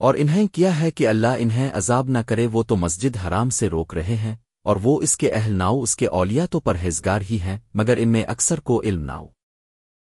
اور انہیں کیا ہے کہ اللہ انہیں عذاب نہ کرے، وہ تو مسجد حرام سے روک رہے ہیں اور وہ اس کے اہل ناؤ، اس کے اولیاء تو پرہیزگار ہی ہیں، مگر ان میں اکثر کو علم ناؤ۔